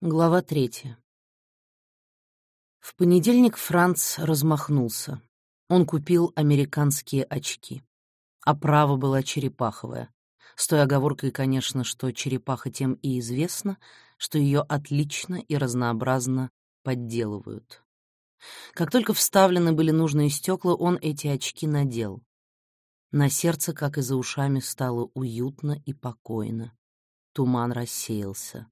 Глава третья. В понедельник Франц размахнулся. Он купил американские очки. Оправа была черепаховая. С той оговоркой, конечно, что черепаха тем и известна, что ее отлично и разнообразно подделывают. Как только вставлены были нужные стекла, он эти очки надел. На сердце, как и за ушами, стало уютно и покойно. Туман рассеялся.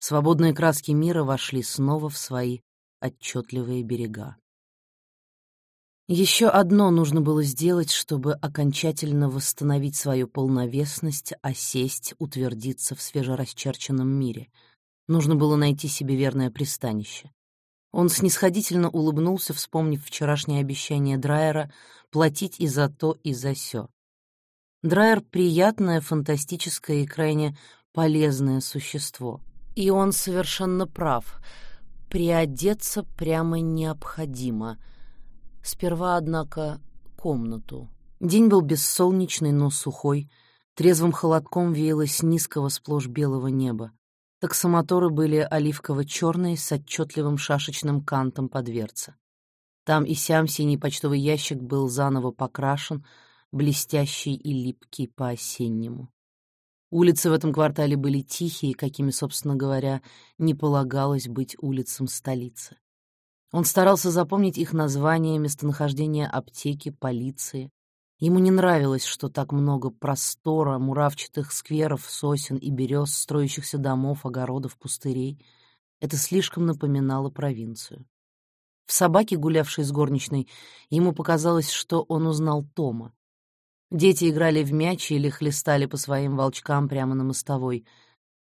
Свободные краски мира вошли снова в свои отчетливые берега. Еще одно нужно было сделать, чтобы окончательно восстановить свою полновесность, осесть, утвердиться в свежерасчерченном мире. Нужно было найти себе верное пристанище. Он снисходительно улыбнулся, вспомнив вчерашнее обещание Драйера платить и за то, и за сё. Драйер — приятное, фантастическое и крайне полезное существо. И он совершенно прав. Приодеться прямо необходимо. Сперва, однако, комнату. День был бессолнечный, но сухой. Трезвым холодком веяло с низкого сплошь белого неба. Таксомоторы были оливково-черные с отчетливым шашечным кантом по дверце. Там и сям синий почтовый ящик был заново покрашен, блестящий и липкий по-осеннему. Улицы в этом квартале были тихие, какими, собственно говоря, не полагалось быть улицам столицы. Он старался запомнить их названия, местонахождение аптеки, полиции. Ему не нравилось, что так много простора, муравчатых скверов, сосен и берез, строящихся домов, огородов, пустырей. Это слишком напоминало провинцию. В собаке, гулявшей с горничной, ему показалось, что он узнал Тома. Дети играли в мяч или хлестали по своим волчкам прямо на мостовой.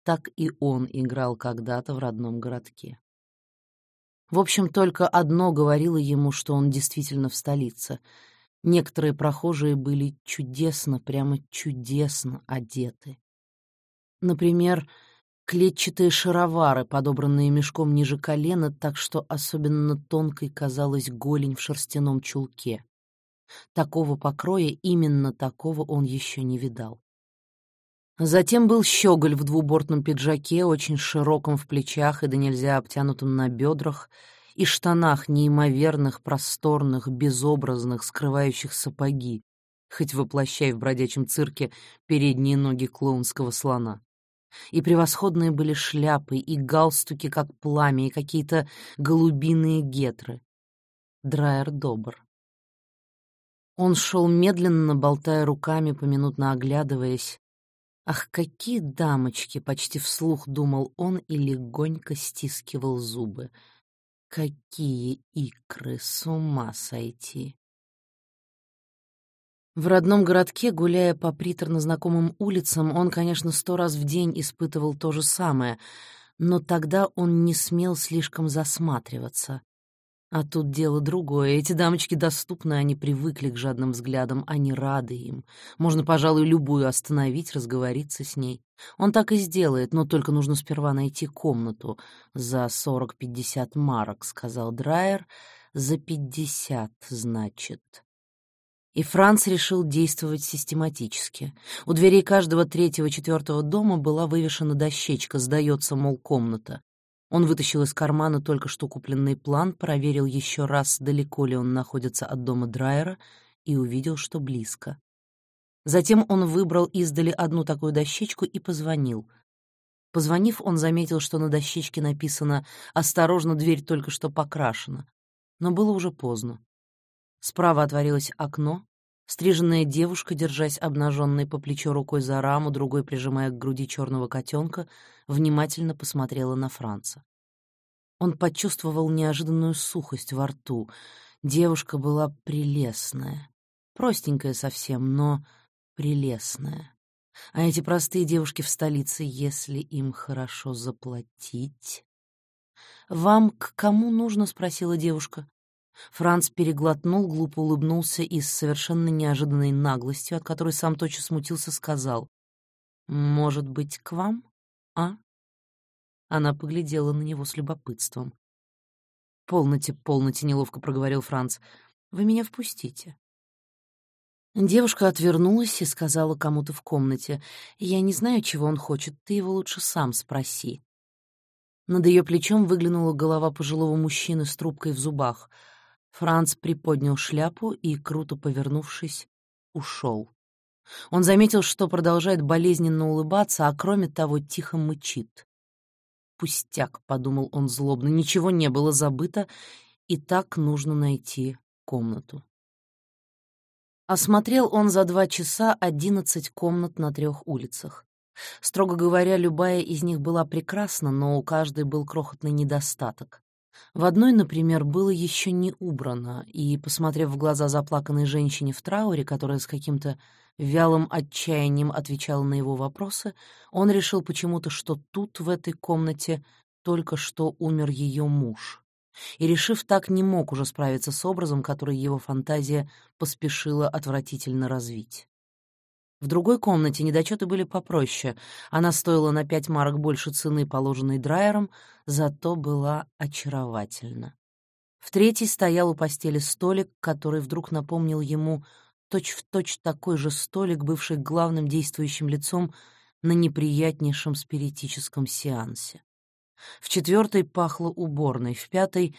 Так и он играл когда-то в родном городке. В общем, только одно говорило ему, что он действительно в столице. Некоторые прохожие были чудесно, прямо чудесно одеты. Например, клетчатые шаровары, подобранные мешком ниже колена, так что особенно тонкой казалась голень в шерстяном чулке. Такого покроя, именно такого он еще не видал. Затем был щеголь в двубортном пиджаке, очень широком в плечах и да нельзя обтянутом на бедрах, и штанах неимоверных, просторных, безобразных, скрывающих сапоги, хоть воплощай в бродячем цирке передние ноги клоунского слона. И превосходные были шляпы, и галстуки, как пламя, и какие-то голубиные гетры. Драйер добр. Он шел медленно, болтая руками, поминутно оглядываясь. «Ах, какие дамочки!» — почти вслух думал он и легонько стискивал зубы. «Какие икры! С ума сойти!» В родном городке, гуляя по приторно знакомым улицам, он, конечно, сто раз в день испытывал то же самое, но тогда он не смел слишком засматриваться. А тут дело другое. Эти дамочки доступны, они привыкли к жадным взглядам, они рады им. Можно, пожалуй, любую остановить, разговориться с ней. Он так и сделает, но только нужно сперва найти комнату. «За сорок-пятьдесят марок», — сказал Драйер. «За пятьдесят, значит». И Франц решил действовать систематически. У дверей каждого третьего-четвертого дома была вывешена дощечка «Сдается, мол, комната». Он вытащил из кармана только что купленный план, проверил еще раз, далеко ли он находится от дома Драйера, и увидел, что близко. Затем он выбрал издали одну такую дощечку и позвонил. Позвонив, он заметил, что на дощечке написано «Осторожно, дверь только что покрашена». Но было уже поздно. Справа отворилось окно, Стриженная девушка, держась обнаженной по плечо рукой за раму, другой прижимая к груди черного котенка, внимательно посмотрела на Франца. Он почувствовал неожиданную сухость во рту. Девушка была прелестная. Простенькая совсем, но прелестная. А эти простые девушки в столице, если им хорошо заплатить... «Вам к кому нужно?» — спросила девушка. Франц переглотнул, глупо улыбнулся и с совершенно неожиданной наглостью, от которой сам тотчас смутился, сказал. «Может быть, к вам, а?» Она поглядела на него с любопытством. «Полноте, полноте», — неловко проговорил Франц. «Вы меня впустите». Девушка отвернулась и сказала кому-то в комнате. «Я не знаю, чего он хочет, ты его лучше сам спроси». Над ее плечом выглянула голова пожилого мужчины с трубкой в зубах. Франц приподнял шляпу и, круто повернувшись, ушел. Он заметил, что продолжает болезненно улыбаться, а кроме того тихо мычит. «Пустяк», — подумал он злобно, — «ничего не было забыто, и так нужно найти комнату». Осмотрел он за два часа одиннадцать комнат на трех улицах. Строго говоря, любая из них была прекрасна, но у каждой был крохотный недостаток. В одной, например, было еще не убрано, и, посмотрев в глаза заплаканной женщине в трауре, которая с каким-то вялым отчаянием отвечала на его вопросы, он решил почему-то, что тут, в этой комнате, только что умер ее муж. И, решив так, не мог уже справиться с образом, который его фантазия поспешила отвратительно развить. В другой комнате недочеты были попроще. Она стоила на пять марок больше цены, положенной драйером, зато была очаровательна. В третьей стоял у постели столик, который вдруг напомнил ему точь-в-точь точь такой же столик, бывший главным действующим лицом на неприятнейшем спиритическом сеансе. В четвертой пахло уборной, в пятой...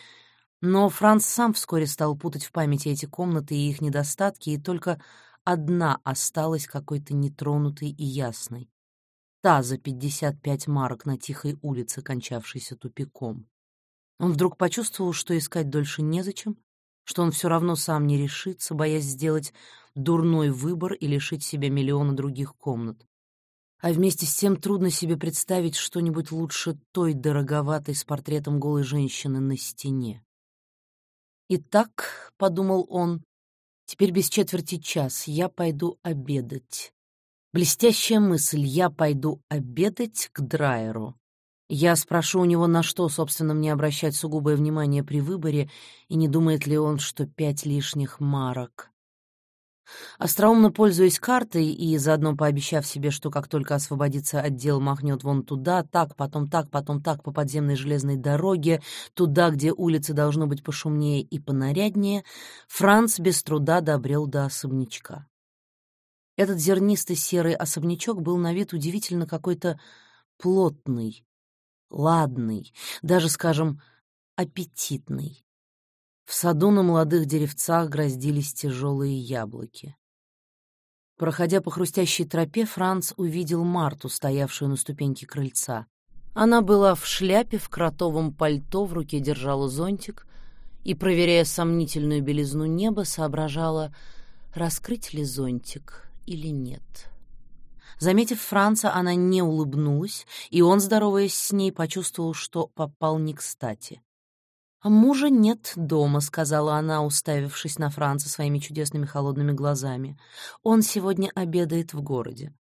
Но Франц сам вскоре стал путать в памяти эти комнаты и их недостатки, и только одна осталась какой-то нетронутой и ясной. Та за пятьдесят пять марок на тихой улице, кончавшейся тупиком. Он вдруг почувствовал, что искать дольше незачем, что он все равно сам не решится, боясь сделать дурной выбор и лишить себя миллиона других комнат. А вместе с тем трудно себе представить что-нибудь лучше той дороговатой с портретом голой женщины на стене. «Итак», — подумал он, Теперь без четверти час я пойду обедать. Блестящая мысль, я пойду обедать к Драйеру. Я спрошу у него, на что, собственно, мне обращать сугубое внимание при выборе, и не думает ли он, что пять лишних марок Остроумно пользуясь картой и заодно пообещав себе, что как только освободится отдел, махнет вон туда, так, потом так, потом так по подземной железной дороге, туда, где улицы должно быть пошумнее и понаряднее, Франц без труда добрел до особнячка. Этот зернистый серый особнячок был на вид удивительно какой-то плотный, ладный, даже, скажем, аппетитный. В саду на молодых деревцах гроздились тяжелые яблоки. Проходя по хрустящей тропе, Франц увидел Марту, стоявшую на ступеньке крыльца. Она была в шляпе, в кротовом пальто, в руке держала зонтик и, проверяя сомнительную белизну неба, соображала, раскрыть ли зонтик или нет. Заметив Франца, она не улыбнулась, и он, здороваясь с ней, почувствовал, что попал не кстати. «А мужа нет дома», — сказала она, уставившись на Франца своими чудесными холодными глазами. «Он сегодня обедает в городе».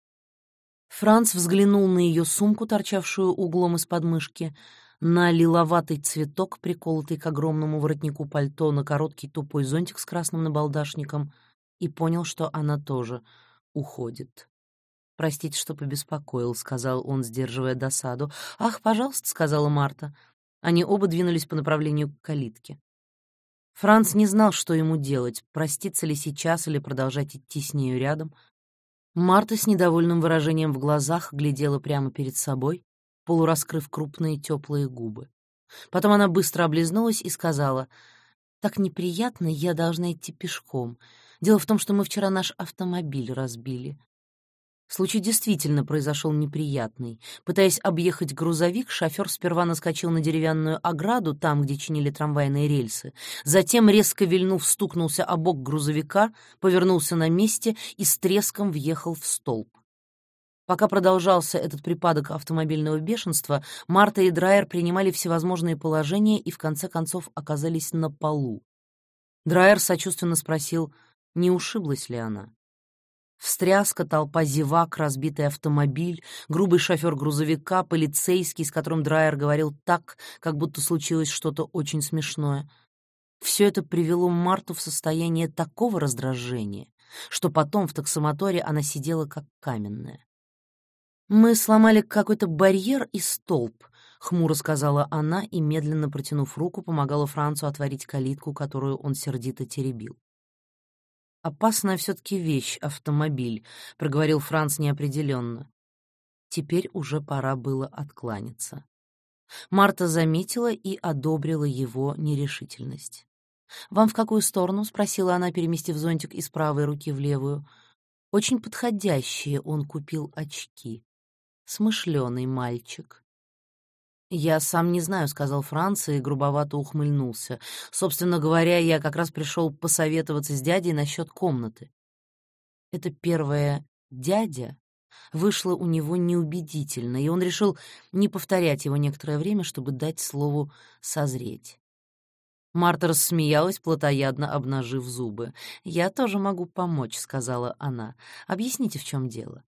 Франц взглянул на ее сумку, торчавшую углом из подмышки, на лиловатый цветок, приколотый к огромному воротнику пальто, на короткий тупой зонтик с красным набалдашником, и понял, что она тоже уходит. «Простите, что побеспокоил», — сказал он, сдерживая досаду. «Ах, пожалуйста», — сказала Марта. Они оба двинулись по направлению к калитке. Франц не знал, что ему делать, проститься ли сейчас или продолжать идти с нею рядом. Марта с недовольным выражением в глазах глядела прямо перед собой, полураскрыв крупные теплые губы. Потом она быстро облизнулась и сказала, «Так неприятно, я должна идти пешком. Дело в том, что мы вчера наш автомобиль разбили. Случай действительно произошел неприятный. Пытаясь объехать грузовик, шофер сперва наскочил на деревянную ограду, там, где чинили трамвайные рельсы, затем, резко вильнув, стукнулся о бок грузовика, повернулся на месте и с треском въехал в столб. Пока продолжался этот припадок автомобильного бешенства, Марта и Драйер принимали всевозможные положения и в конце концов оказались на полу. Драйер сочувственно спросил, не ушиблась ли она. Встряска, толпа зевак, разбитый автомобиль, грубый шофер грузовика, полицейский, с которым Драйер говорил так, как будто случилось что-то очень смешное. Все это привело Марту в состояние такого раздражения, что потом в таксомоторе она сидела как каменная. «Мы сломали какой-то барьер и столб», — хмуро сказала она и, медленно протянув руку, помогала Францу отворить калитку, которую он сердито теребил. «Опасная все-таки вещь, автомобиль», — проговорил Франц неопределенно. Теперь уже пора было откланяться. Марта заметила и одобрила его нерешительность. «Вам в какую сторону?» — спросила она, переместив зонтик из правой руки в левую. Очень подходящие он купил очки. Смышленый мальчик. «Я сам не знаю», — сказал Франц и грубовато ухмыльнулся. «Собственно говоря, я как раз пришел посоветоваться с дядей насчет комнаты». Это первое «дядя» вышло у него неубедительно, и он решил не повторять его некоторое время, чтобы дать слову созреть. Марта рассмеялась, плотоядно обнажив зубы. «Я тоже могу помочь», — сказала она. «Объясните, в чем дело».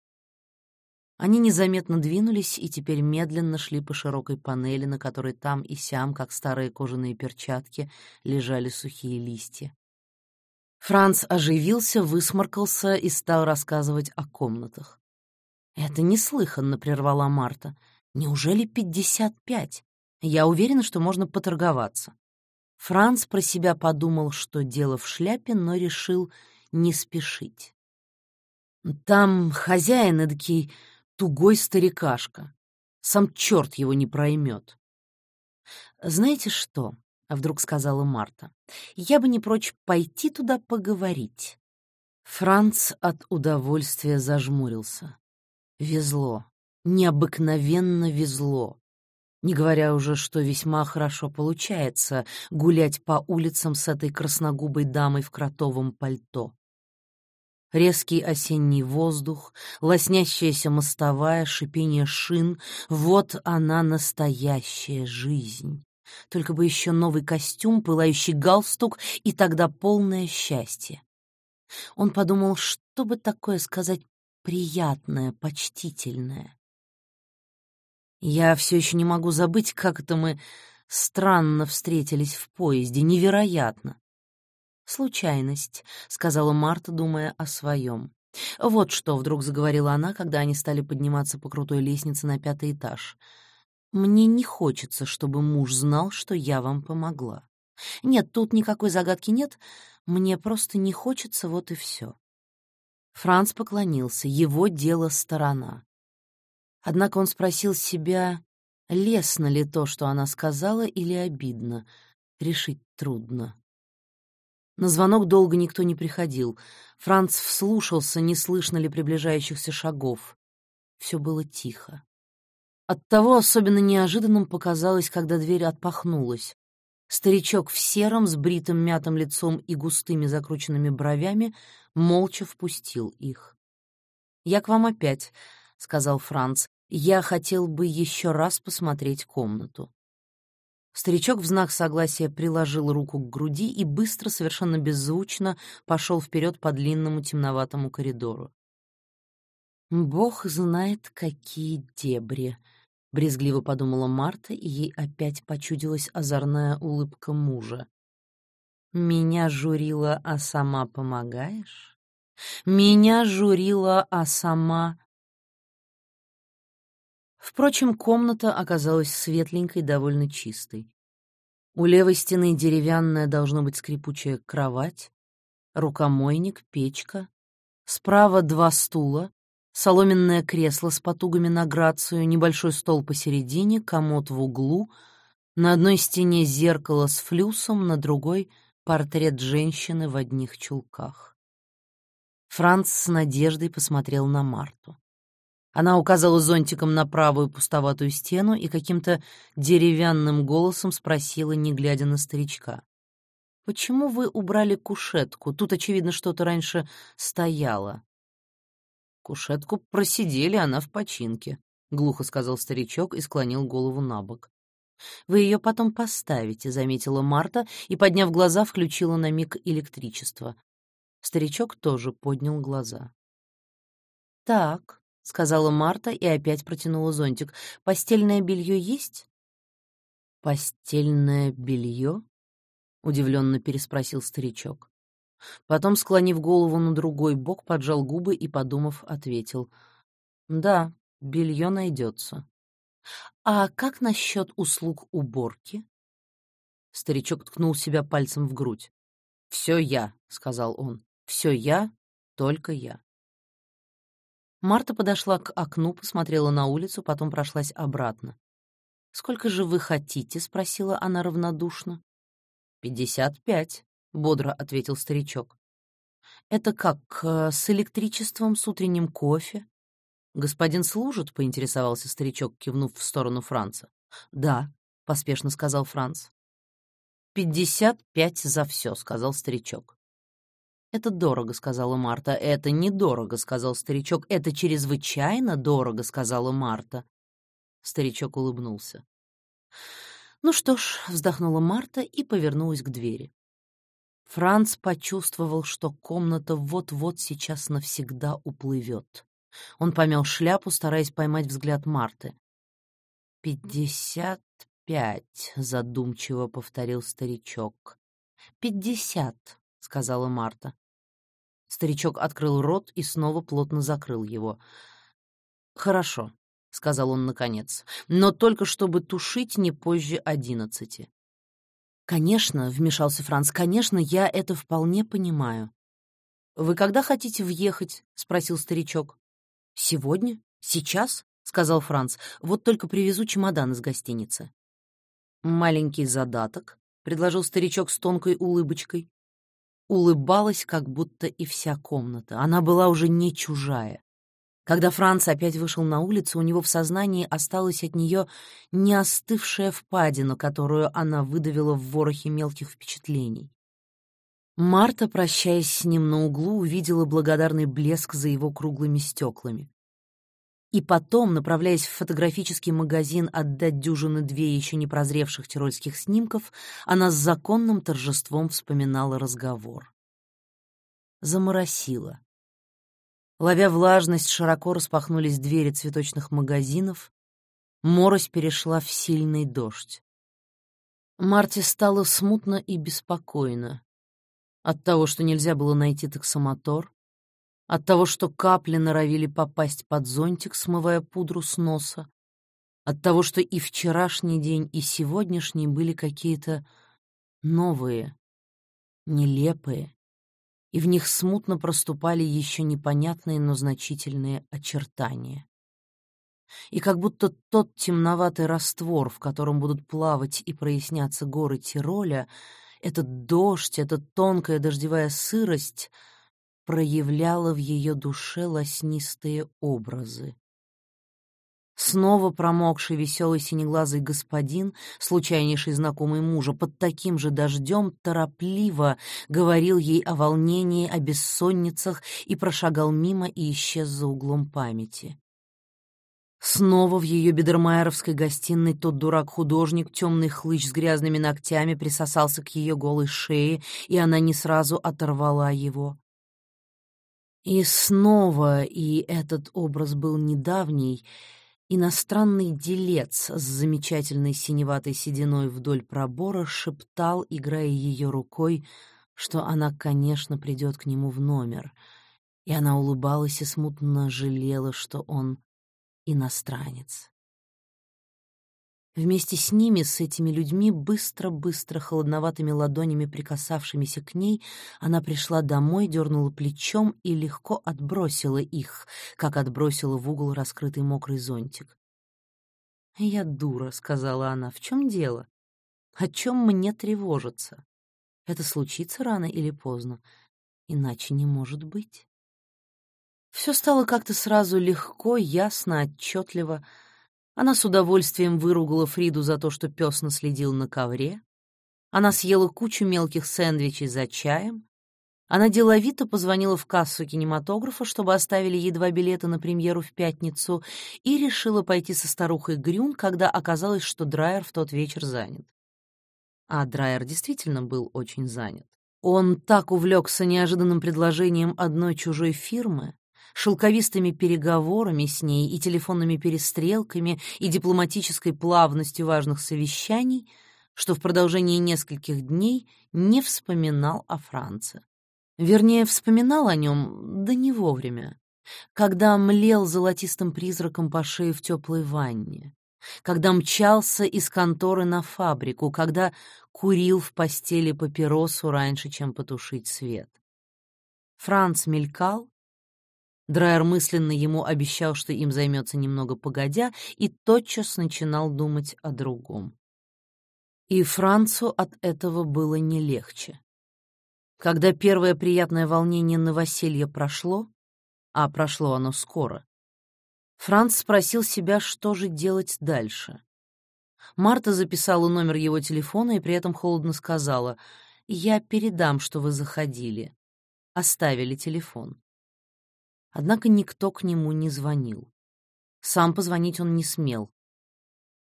Они незаметно двинулись и теперь медленно шли по широкой панели, на которой там и сям, как старые кожаные перчатки, лежали сухие листья. Франц оживился, высморкался и стал рассказывать о комнатах. «Это неслыханно», — прервала Марта. «Неужели пятьдесят пять? Я уверена, что можно поторговаться». Франц про себя подумал, что дело в шляпе, но решил не спешить. «Там хозяин эдакий тугой старикашка. Сам черт его не проймет. «Знаете что?» — вдруг сказала Марта. «Я бы не прочь пойти туда поговорить». Франц от удовольствия зажмурился. Везло, необыкновенно везло. Не говоря уже, что весьма хорошо получается гулять по улицам с этой красногубой дамой в кротовом пальто. Резкий осенний воздух, лоснящаяся мостовая, шипение шин — вот она настоящая жизнь. Только бы еще новый костюм, пылающий галстук, и тогда полное счастье. Он подумал, что бы такое сказать приятное, почтительное. Я все еще не могу забыть, как это мы странно встретились в поезде, невероятно. «Случайность», — сказала Марта, думая о своем. «Вот что», — вдруг заговорила она, когда они стали подниматься по крутой лестнице на пятый этаж. «Мне не хочется, чтобы муж знал, что я вам помогла. Нет, тут никакой загадки нет, мне просто не хочется, вот и все». Франц поклонился, его дело сторона. Однако он спросил себя, лестно ли то, что она сказала, или обидно. Решить трудно. На звонок долго никто не приходил. Франц вслушался, не слышно ли приближающихся шагов. Все было тихо. Оттого особенно неожиданным показалось, когда дверь отпахнулась. Старичок в сером, с бритым мятым лицом и густыми закрученными бровями, молча впустил их. «Я к вам опять», — сказал Франц. «Я хотел бы еще раз посмотреть комнату». Старичок в знак согласия приложил руку к груди и быстро, совершенно беззвучно, пошел вперед по длинному темноватому коридору. «Бог знает, какие дебри!» — брезгливо подумала Марта, и ей опять почудилась озорная улыбка мужа. «Меня журила, а сама помогаешь? Меня журила, а сама...» Впрочем, комната оказалась светленькой, довольно чистой. У левой стены деревянная, должно быть, скрипучая кровать, рукомойник, печка. Справа два стула, соломенное кресло с потугами на грацию, небольшой стол посередине, комод в углу, на одной стене зеркало с флюсом, на другой — портрет женщины в одних чулках. Франц с надеждой посмотрел на Марту. Она указала зонтиком на правую пустоватую стену и каким-то деревянным голосом спросила, не глядя на старичка. «Почему вы убрали кушетку? Тут, очевидно, что-то раньше стояло». «Кушетку просидели, она в починке», — глухо сказал старичок и склонил голову на бок. «Вы ее потом поставите», — заметила Марта и, подняв глаза, включила на миг электричество. Старичок тоже поднял глаза. «Так», — сказала Марта и опять протянула зонтик. «Постельное белье есть?» «Постельное белье?» — удивленно переспросил старичок. Потом, склонив голову на другой бок, поджал губы и, подумав, ответил. «Да, белье найдется». «А как насчет услуг уборки?» Старичок ткнул себя пальцем в грудь. «Все я», — сказал он. «Все я, только я». Марта подошла к окну, посмотрела на улицу, потом прошлась обратно. «Сколько же вы хотите?» — спросила она равнодушно. «Пятьдесят пять», — бодро ответил старичок. «Это как, э, с электричеством, с утренним кофе?» «Господин служит?» — поинтересовался старичок, кивнув в сторону Франца. «Да», — поспешно сказал Франц. «Пятьдесят пять за все», — сказал старичок. «Это дорого», — сказала Марта. «Это недорого», — сказал старичок. «Это чрезвычайно дорого», — сказала Марта. Старичок улыбнулся. «Ну что ж», — вздохнула Марта и повернулась к двери. Франц почувствовал, что комната вот-вот сейчас навсегда уплывет. Он помял шляпу, стараясь поймать взгляд Марты. «Пятьдесят пять», — задумчиво повторил старичок. «Пятьдесят», — сказала Марта. Старичок открыл рот и снова плотно закрыл его. «Хорошо», — сказал он наконец, — «но только чтобы тушить не позже одиннадцати». «Конечно», — вмешался Франц, — «конечно, я это вполне понимаю». «Вы когда хотите въехать?» — спросил старичок. «Сегодня? Сейчас?» — сказал Франц. «Вот только привезу чемодан из гостиницы». «Маленький задаток», — предложил старичок с тонкой улыбочкой. Улыбалась, как будто и вся комната. Она была уже не чужая. Когда Франц опять вышел на улицу, у него в сознании осталась от нее не остывшая впадина, которую она выдавила в ворохе мелких впечатлений. Марта, прощаясь с ним на углу, увидела благодарный блеск за его круглыми стеклами. И потом, направляясь в фотографический магазин отдать дюжины две еще не прозревших тирольских снимков, она с законным торжеством вспоминала разговор. Заморосила. Ловя влажность, широко распахнулись двери цветочных магазинов. Морось перешла в сильный дождь. Марте стало смутно и беспокойно. От того, что нельзя было найти таксомотор, от того, что капли норовили попасть под зонтик, смывая пудру с носа, от того, что и вчерашний день, и сегодняшний были какие-то новые, нелепые, и в них смутно проступали еще непонятные, но значительные очертания. И как будто тот темноватый раствор, в котором будут плавать и проясняться горы Тироля, этот дождь, эта тонкая дождевая сырость проявляла в ее душе лоснистые образы. Снова промокший веселый синеглазый господин, случайнейший знакомый мужа, под таким же дождем торопливо говорил ей о волнении, о бессонницах и прошагал мимо и исчез за углом памяти. Снова в ее бедермайеровской гостиной тот дурак-художник, темный хлыщ с грязными ногтями, присосался к ее голой шее, и она не сразу оторвала его. И снова, и этот образ был недавний — Иностранный делец с замечательной синеватой сединой вдоль пробора шептал, играя ее рукой, что она, конечно, придет к нему в номер. И она улыбалась и смутно жалела, что он иностранец. Вместе с ними, с этими людьми, быстро-быстро, холодноватыми ладонями, прикасавшимися к ней, она пришла домой, дернула плечом и легко отбросила их, как отбросила в угол раскрытый мокрый зонтик. «Я дура», — сказала она, — «в чем дело? О чем мне тревожиться? Это случится рано или поздно, иначе не может быть». Все стало как-то сразу легко, ясно, отчетливо, — она с удовольствием выругала Фриду за то, что пес наследил на ковре. Она съела кучу мелких сэндвичей за чаем. Она деловито позвонила в кассу кинематографа, чтобы оставили ей два билета на премьеру в пятницу, и решила пойти со старухой Грюн, когда оказалось, что Драйер в тот вечер занят. А Драйер действительно был очень занят. Он так увлекся неожиданным предложением одной чужой фирмы, шелковистыми переговорами с ней и телефонными перестрелками и дипломатической плавностью важных совещаний, что в продолжении нескольких дней не вспоминал о Франце. Вернее, вспоминал о нем, да не вовремя, когда млел золотистым призраком по шее в теплой ванне, когда мчался из конторы на фабрику, когда курил в постели папиросу раньше, чем потушить свет. Франц мелькал, Драйер мысленно ему обещал, что им займется немного погодя, и тотчас начинал думать о другом. И Францу от этого было не легче. Когда первое приятное волнение новоселья прошло, а прошло оно скоро, Франц спросил себя, что же делать дальше. Марта записала номер его телефона и при этом холодно сказала, «Я передам, что вы заходили». Оставили телефон. Однако никто к нему не звонил. Сам позвонить он не смел.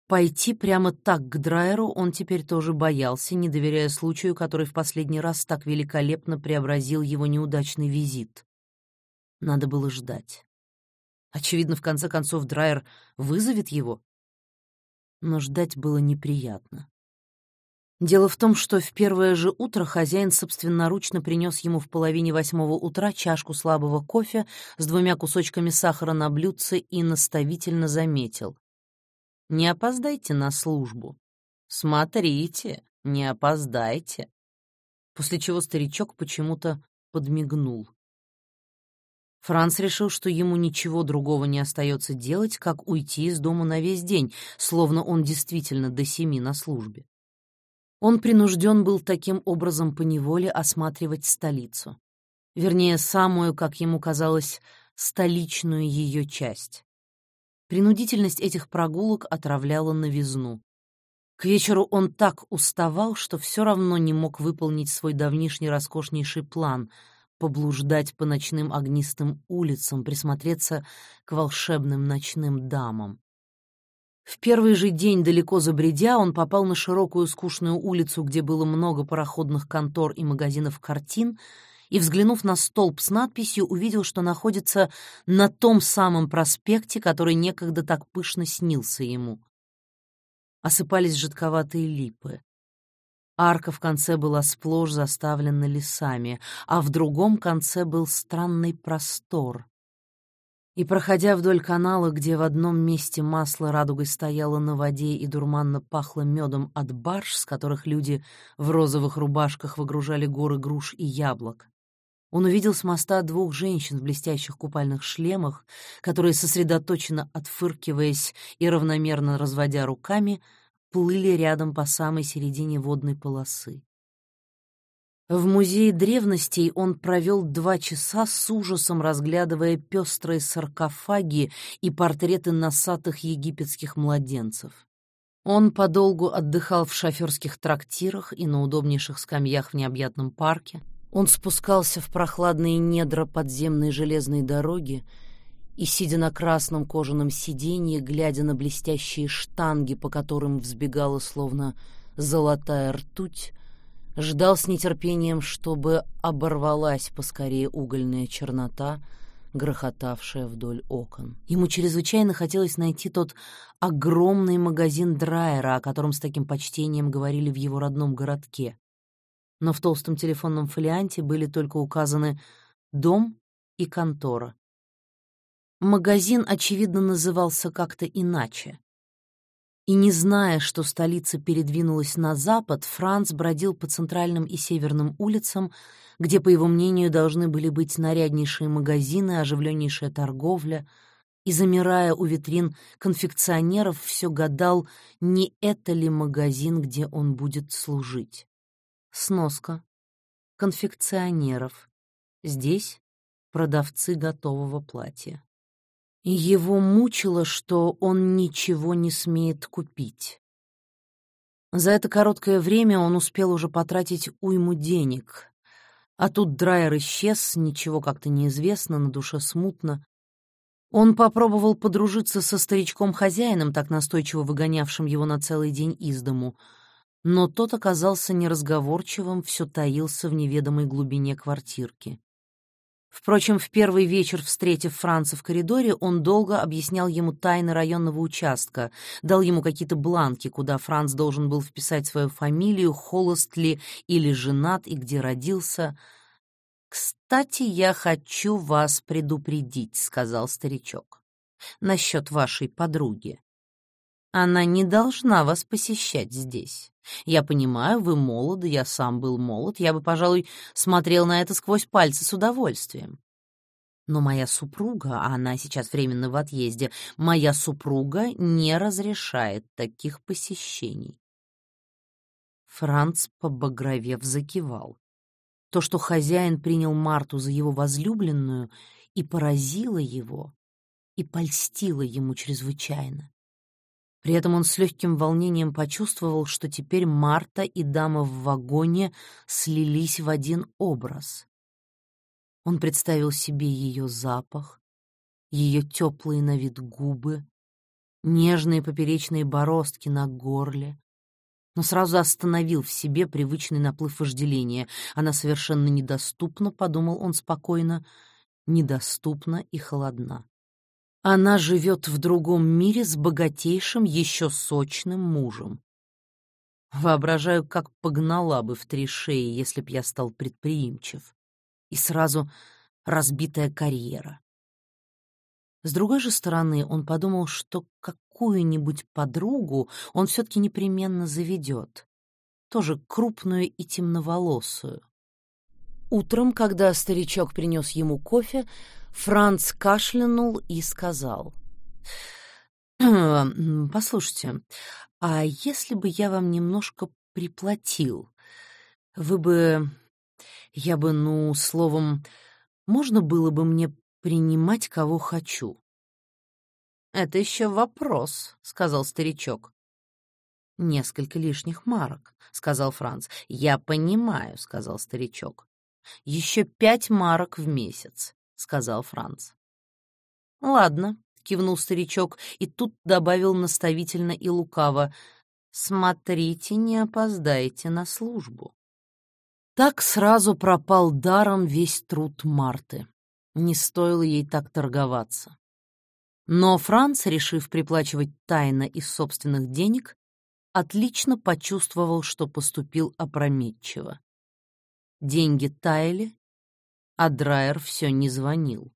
Пойти прямо так к Драйеру он теперь тоже боялся, не доверяя случаю, который в последний раз так великолепно преобразил его неудачный визит. Надо было ждать. Очевидно, в конце концов Драйер вызовет его. Но ждать было неприятно. Дело в том, что в первое же утро хозяин собственноручно принес ему в половине восьмого утра чашку слабого кофе с двумя кусочками сахара на блюдце и наставительно заметил. «Не опоздайте на службу. Смотрите, не опоздайте». После чего старичок почему-то подмигнул. Франц решил, что ему ничего другого не остается делать, как уйти из дома на весь день, словно он действительно до семи на службе. Он принужден был таким образом поневоле осматривать столицу. Вернее, самую, как ему казалось, столичную ее часть. Принудительность этих прогулок отравляла новизну. К вечеру он так уставал, что все равно не мог выполнить свой давнишний роскошнейший план — поблуждать по ночным огнистым улицам, присмотреться к волшебным ночным дамам. В первый же день, далеко забредя, он попал на широкую скучную улицу, где было много пароходных контор и магазинов картин, и, взглянув на столб с надписью, увидел, что находится на том самом проспекте, который некогда так пышно снился ему. Осыпались жидковатые липы. Арка в конце была сплошь заставлена лесами, а в другом конце был странный простор. И, проходя вдоль канала, где в одном месте масло радугой стояло на воде и дурманно пахло медом от барж, с которых люди в розовых рубашках выгружали горы груш и яблок, он увидел с моста двух женщин в блестящих купальных шлемах, которые, сосредоточенно отфыркиваясь и равномерно разводя руками, плыли рядом по самой середине водной полосы. В музее древностей он провел два часа с ужасом, разглядывая пестрые саркофаги и портреты носатых египетских младенцев. Он подолгу отдыхал в шоферских трактирах и на удобнейших скамьях в необъятном парке. Он спускался в прохладные недра подземной железной дороги и, сидя на красном кожаном сиденье, глядя на блестящие штанги, по которым взбегала словно золотая ртуть, ждал с нетерпением, чтобы оборвалась поскорее угольная чернота, грохотавшая вдоль окон. Ему чрезвычайно хотелось найти тот огромный магазин Драйера, о котором с таким почтением говорили в его родном городке. Но в толстом телефонном фолианте были только указаны дом и контора. Магазин, очевидно, назывался как-то иначе. И не зная, что столица передвинулась на запад, Франц бродил по центральным и северным улицам, где, по его мнению, должны были быть наряднейшие магазины, оживленнейшая торговля, и, замирая у витрин конфекционеров, все гадал, не это ли магазин, где он будет служить. Сноска. Конфекционеров. Здесь продавцы готового платья и его мучило, что он ничего не смеет купить. За это короткое время он успел уже потратить уйму денег, а тут Драйер исчез, ничего как-то неизвестно, на душе смутно. Он попробовал подружиться со старичком-хозяином, так настойчиво выгонявшим его на целый день из дому, но тот оказался неразговорчивым, все таился в неведомой глубине квартирки. Впрочем, в первый вечер, встретив Франца в коридоре, он долго объяснял ему тайны районного участка, дал ему какие-то бланки, куда Франц должен был вписать свою фамилию, холост ли или женат и где родился. «Кстати, я хочу вас предупредить», — сказал старичок, — «насчет вашей подруги. Она не должна вас посещать здесь. Я понимаю, вы молоды, я сам был молод, я бы, пожалуй, смотрел на это сквозь пальцы с удовольствием. Но моя супруга, а она сейчас временно в отъезде, моя супруга не разрешает таких посещений. Франц, побагровев, закивал. То, что хозяин принял Марту за его возлюбленную, и поразило его, и польстило ему чрезвычайно. При этом он с легким волнением почувствовал, что теперь Марта и дама в вагоне слились в один образ. Он представил себе ее запах, ее теплые на вид губы, нежные поперечные бороздки на горле, но сразу остановил в себе привычный наплыв вожделения. Она совершенно недоступна, подумал он спокойно, недоступна и холодна. Она живет в другом мире с богатейшим, еще сочным мужем. Воображаю, как погнала бы в три шеи, если б я стал предприимчив. И сразу разбитая карьера. С другой же стороны, он подумал, что какую-нибудь подругу он все-таки непременно заведет, тоже крупную и темноволосую. Утром, когда старичок принес ему кофе, Франц кашлянул и сказал. «Послушайте, а если бы я вам немножко приплатил, вы бы... Я бы, ну, словом, можно было бы мне принимать, кого хочу?» «Это еще вопрос», — сказал старичок. «Несколько лишних марок», — сказал Франц. «Я понимаю», — сказал старичок. «Еще пять марок в месяц», — сказал Франц. «Ладно», — кивнул старичок и тут добавил наставительно и лукаво. «Смотрите, не опоздайте на службу». Так сразу пропал даром весь труд Марты. Не стоило ей так торговаться. Но Франц, решив приплачивать тайно из собственных денег, отлично почувствовал, что поступил опрометчиво. Деньги таяли, а Драйер все не звонил.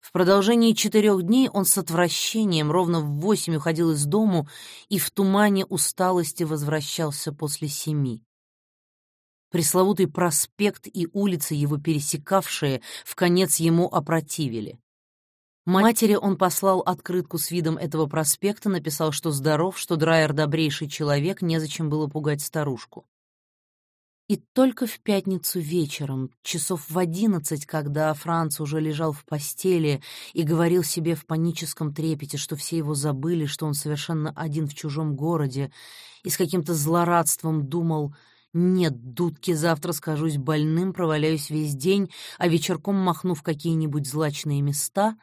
В продолжении четырех дней он с отвращением ровно в восемь уходил из дому и в тумане усталости возвращался после семи. Пресловутый проспект и улицы, его пересекавшие, в конец ему опротивили. Матери он послал открытку с видом этого проспекта, написал, что здоров, что Драйер добрейший человек, незачем было пугать старушку. И только в пятницу вечером, часов в одиннадцать, когда Франц уже лежал в постели и говорил себе в паническом трепете, что все его забыли, что он совершенно один в чужом городе, и с каким-то злорадством думал «Нет, дудки, завтра скажусь больным, проваляюсь весь день, а вечерком махну в какие-нибудь злачные места»,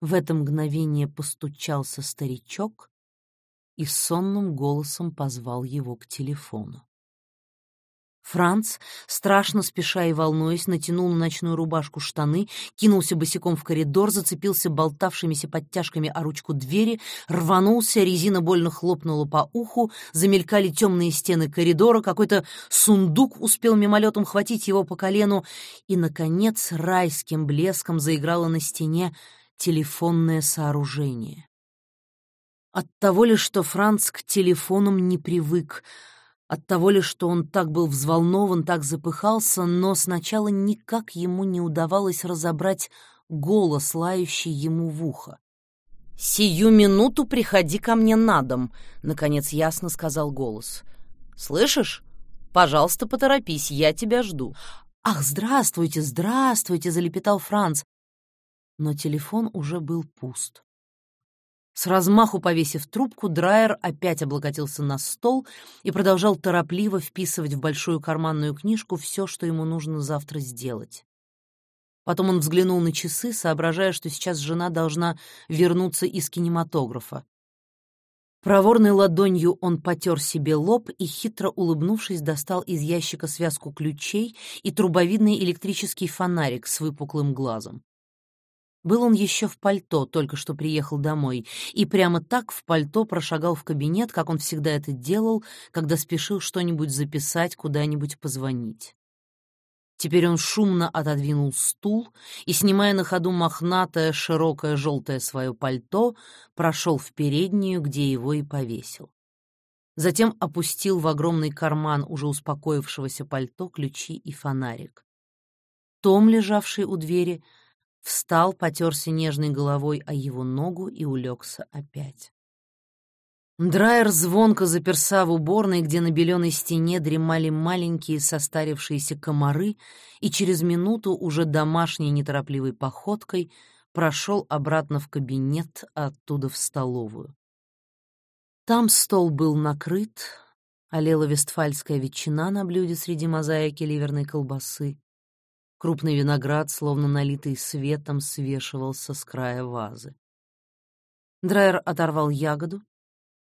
в это мгновение постучался старичок и сонным голосом позвал его к телефону. Франц, страшно спеша и волнуясь, натянул на ночную рубашку штаны, кинулся босиком в коридор, зацепился болтавшимися подтяжками о ручку двери, рванулся, резина больно хлопнула по уху, замелькали темные стены коридора, какой-то сундук успел мимолетом хватить его по колену, и, наконец, райским блеском заиграла на стене телефонное сооружение. От того ли, что Франц к телефонам не привык, от того ли, что он так был взволнован, так запыхался, но сначала никак ему не удавалось разобрать голос, лающий ему в ухо. «Сию минуту приходи ко мне на дом», — наконец ясно сказал голос. «Слышишь? Пожалуйста, поторопись, я тебя жду». «Ах, здравствуйте, здравствуйте!» — залепетал Франц но телефон уже был пуст. С размаху повесив трубку, Драйер опять облокотился на стол и продолжал торопливо вписывать в большую карманную книжку все, что ему нужно завтра сделать. Потом он взглянул на часы, соображая, что сейчас жена должна вернуться из кинематографа. Проворной ладонью он потер себе лоб и, хитро улыбнувшись, достал из ящика связку ключей и трубовидный электрический фонарик с выпуклым глазом. Был он еще в пальто, только что приехал домой, и прямо так в пальто прошагал в кабинет, как он всегда это делал, когда спешил что-нибудь записать, куда-нибудь позвонить. Теперь он шумно отодвинул стул и, снимая на ходу мохнатое, широкое, желтое свое пальто, прошел в переднюю, где его и повесил. Затем опустил в огромный карман уже успокоившегося пальто ключи и фонарик. Том, лежавший у двери, встал, потерся нежной головой о его ногу и улегся опять. Драйер звонко заперся в уборной, где на беленой стене дремали маленькие состарившиеся комары, и через минуту уже домашней неторопливой походкой прошел обратно в кабинет, а оттуда в столовую. Там стол был накрыт, олела вестфальская ветчина на блюде среди мозаики ливерной колбасы. Крупный виноград, словно налитый светом, свешивался с края вазы. Драйер оторвал ягоду,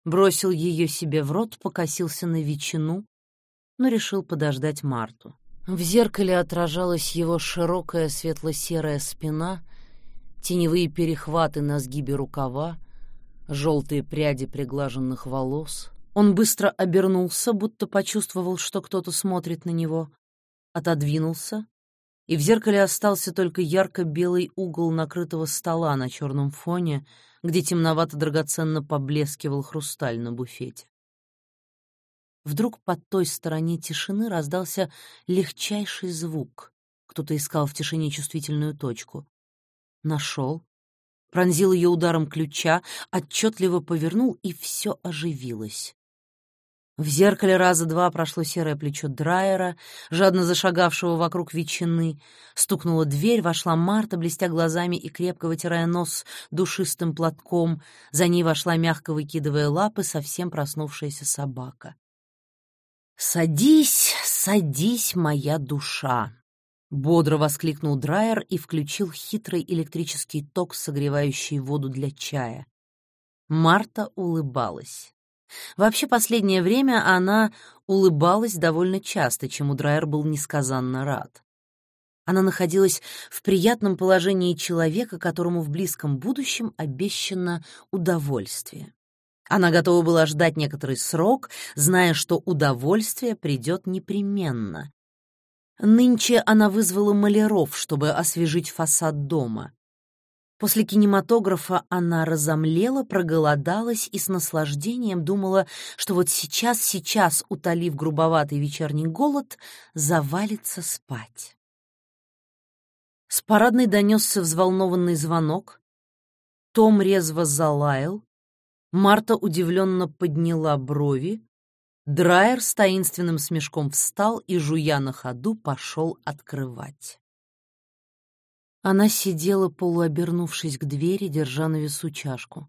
бросил ее себе в рот, покосился на ветчину, но решил подождать Марту. В зеркале отражалась его широкая светло-серая спина, теневые перехваты на сгибе рукава, желтые пряди приглаженных волос. Он быстро обернулся, будто почувствовал, что кто-то смотрит на него, отодвинулся, и в зеркале остался только ярко-белый угол накрытого стола на черном фоне — где темновато-драгоценно поблескивал хрусталь на буфете. Вдруг под той стороне тишины раздался легчайший звук. Кто-то искал в тишине чувствительную точку. Нашел, пронзил ее ударом ключа, отчетливо повернул, и все оживилось. В зеркале раза два прошло серое плечо Драйера, жадно зашагавшего вокруг ветчины. Стукнула дверь, вошла Марта, блестя глазами и крепко вытирая нос душистым платком. За ней вошла, мягко выкидывая лапы, совсем проснувшаяся собака. «Садись, садись, моя душа!» Бодро воскликнул Драйер и включил хитрый электрический ток, согревающий воду для чая. Марта улыбалась. Вообще, последнее время она улыбалась довольно часто, чему Драйер был несказанно рад. Она находилась в приятном положении человека, которому в близком будущем обещано удовольствие. Она готова была ждать некоторый срок, зная, что удовольствие придет непременно. Нынче она вызвала маляров, чтобы освежить фасад дома. После кинематографа она разомлела, проголодалась и с наслаждением думала, что вот сейчас, сейчас, утолив грубоватый вечерний голод, завалится спать. С парадной донесся взволнованный звонок. Том резво залаял. Марта удивленно подняла брови. Драйер с таинственным смешком встал и, жуя на ходу, пошел открывать. Она сидела, полуобернувшись к двери, держа на весу чашку.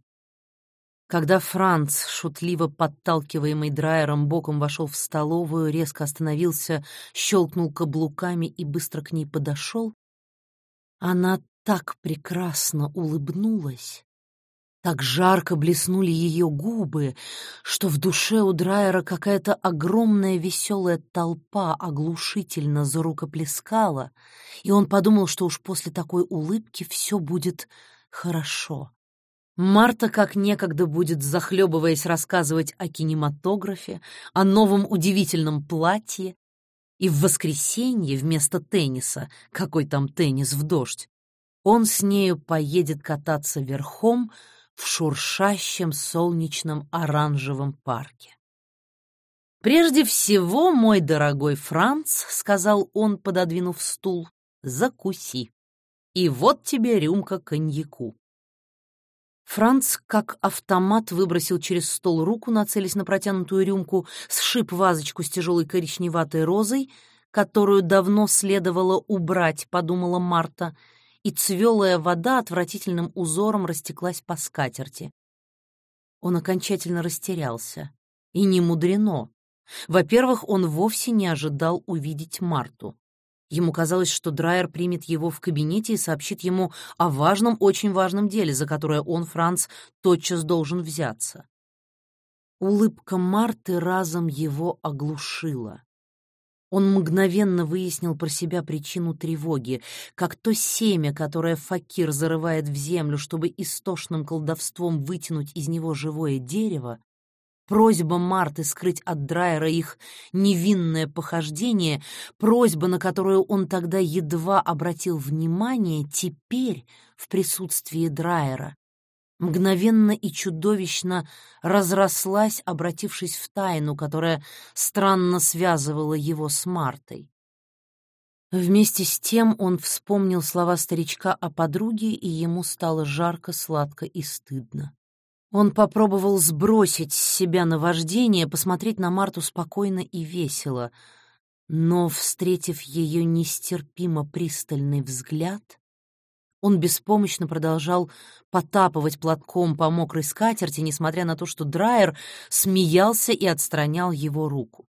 Когда Франц, шутливо подталкиваемый драйером, боком вошел в столовую, резко остановился, щелкнул каблуками и быстро к ней подошел, она так прекрасно улыбнулась, так жарко блеснули ее губы, что в душе у Драйера какая-то огромная веселая толпа оглушительно зарукоплескала, и он подумал, что уж после такой улыбки все будет хорошо. Марта как некогда будет, захлебываясь, рассказывать о кинематографе, о новом удивительном платье, и в воскресенье вместо тенниса, какой там теннис в дождь, он с нею поедет кататься верхом — в шуршащем солнечном оранжевом парке. «Прежде всего, мой дорогой Франц», — сказал он, пододвинув стул, — «закуси. И вот тебе рюмка коньяку». Франц, как автомат, выбросил через стол руку, нацелясь на протянутую рюмку, сшиб вазочку с тяжелой коричневатой розой, которую давно следовало убрать, подумала Марта, — и цвелая вода отвратительным узором растеклась по скатерти. Он окончательно растерялся. И не мудрено. Во-первых, он вовсе не ожидал увидеть Марту. Ему казалось, что Драйер примет его в кабинете и сообщит ему о важном, очень важном деле, за которое он, Франц, тотчас должен взяться. Улыбка Марты разом его оглушила. Он мгновенно выяснил про себя причину тревоги, как то семя, которое факир зарывает в землю, чтобы истошным колдовством вытянуть из него живое дерево, просьба Марты скрыть от Драйера их невинное похождение, просьба, на которую он тогда едва обратил внимание, теперь, в присутствии Драйера, мгновенно и чудовищно разрослась, обратившись в тайну, которая странно связывала его с Мартой. Вместе с тем он вспомнил слова старичка о подруге, и ему стало жарко, сладко и стыдно. Он попробовал сбросить с себя наваждение, посмотреть на Марту спокойно и весело, но, встретив ее нестерпимо пристальный взгляд, он беспомощно продолжал потапывать платком по мокрой скатерти, несмотря на то, что Драйер смеялся и отстранял его руку.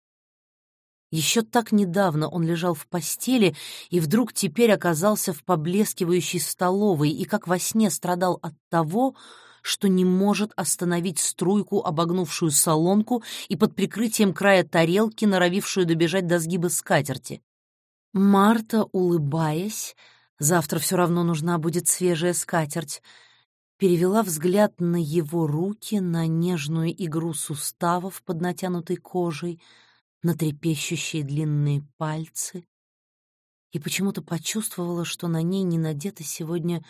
Еще так недавно он лежал в постели и вдруг теперь оказался в поблескивающей столовой и как во сне страдал от того, что не может остановить струйку, обогнувшую солонку и под прикрытием края тарелки, норовившую добежать до сгиба скатерти. Марта, улыбаясь, завтра все равно нужна будет свежая скатерть, перевела взгляд на его руки, на нежную игру суставов под натянутой кожей, на трепещущие длинные пальцы и почему-то почувствовала, что на ней не надето сегодня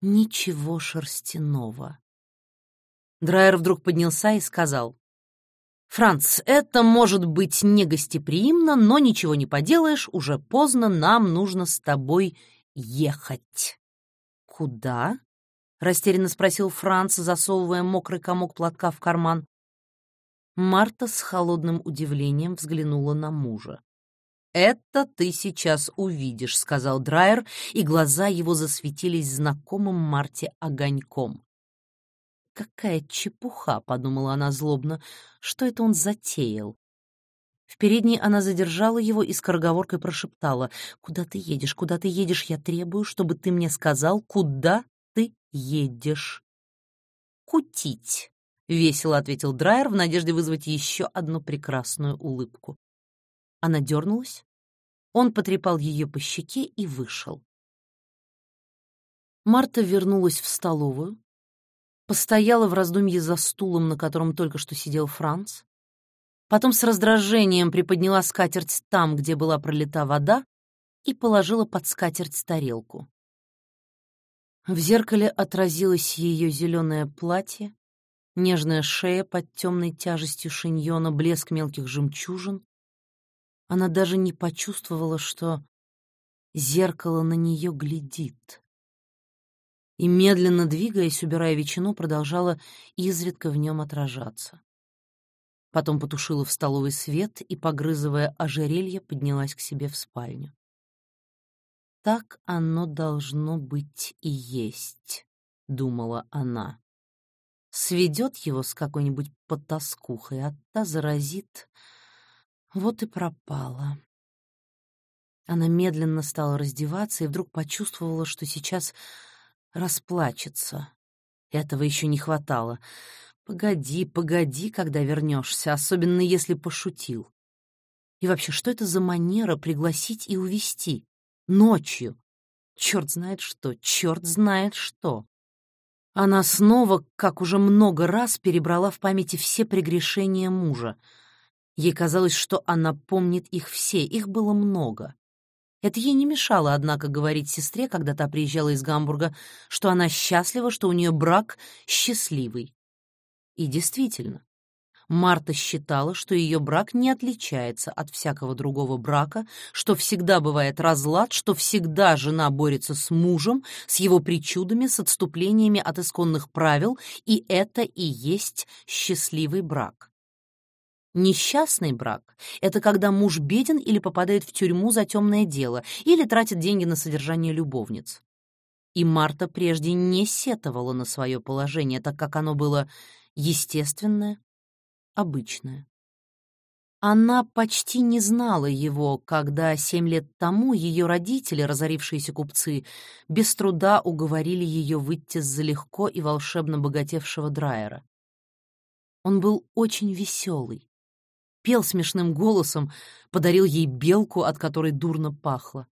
ничего шерстяного. Драйер вдруг поднялся и сказал, «Франц, это может быть негостеприимно, но ничего не поделаешь, уже поздно, нам нужно с тобой ехать». «Куда?» — растерянно спросил Франц, засовывая мокрый комок платка в карман. Марта с холодным удивлением взглянула на мужа. «Это ты сейчас увидишь», — сказал Драйер, и глаза его засветились знакомым Марте огоньком. «Какая чепуха!» — подумала она злобно. «Что это он затеял?» В передней она задержала его и скороговоркой прошептала. «Куда ты едешь? Куда ты едешь? Я требую, чтобы ты мне сказал, куда ты едешь?» «Кутить», — весело ответил Драйер в надежде вызвать еще одну прекрасную улыбку. Она дернулась. Он потрепал ее по щеке и вышел. Марта вернулась в столовую, постояла в раздумье за стулом, на котором только что сидел Франц, потом с раздражением приподняла скатерть там, где была пролита вода, и положила под скатерть тарелку. В зеркале отразилось ее зеленое платье, нежная шея под темной тяжестью шиньона, блеск мелких жемчужин, она даже не почувствовала, что зеркало на нее глядит. И, медленно двигаясь, убирая ветчину, продолжала изредка в нем отражаться. Потом потушила в столовый свет и, погрызывая ожерелье, поднялась к себе в спальню. «Так оно должно быть и есть», — думала она. «Сведет его с какой-нибудь потаскухой, а та заразит...» Вот и пропала. Она медленно стала раздеваться и вдруг почувствовала, что сейчас расплачется. Этого еще не хватало. Погоди, погоди, когда вернешься, особенно если пошутил. И вообще, что это за манера пригласить и увести Ночью. Черт знает что, черт знает что. Она снова, как уже много раз, перебрала в памяти все прегрешения мужа — Ей казалось, что она помнит их все, их было много. Это ей не мешало, однако, говорить сестре, когда та приезжала из Гамбурга, что она счастлива, что у нее брак счастливый. И действительно, Марта считала, что ее брак не отличается от всякого другого брака, что всегда бывает разлад, что всегда жена борется с мужем, с его причудами, с отступлениями от исконных правил, и это и есть счастливый брак. Несчастный брак — это когда муж беден или попадает в тюрьму за темное дело, или тратит деньги на содержание любовниц. И Марта прежде не сетовала на свое положение, так как оно было естественное, обычное. Она почти не знала его, когда семь лет тому ее родители, разорившиеся купцы, без труда уговорили ее выйти за легко и волшебно богатевшего Драйера. Он был очень веселый, пел смешным голосом, подарил ей белку, от которой дурно пахло.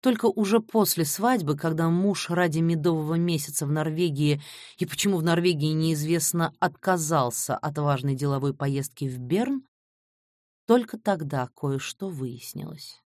Только уже после свадьбы, когда муж ради медового месяца в Норвегии, и почему в Норвегии неизвестно, отказался от важной деловой поездки в Берн, только тогда кое-что выяснилось.